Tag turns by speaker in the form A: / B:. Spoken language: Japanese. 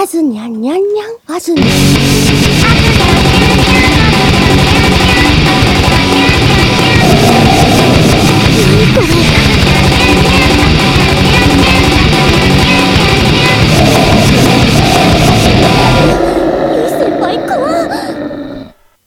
A: あずにゃんにゃんにゃん、あずにゃん。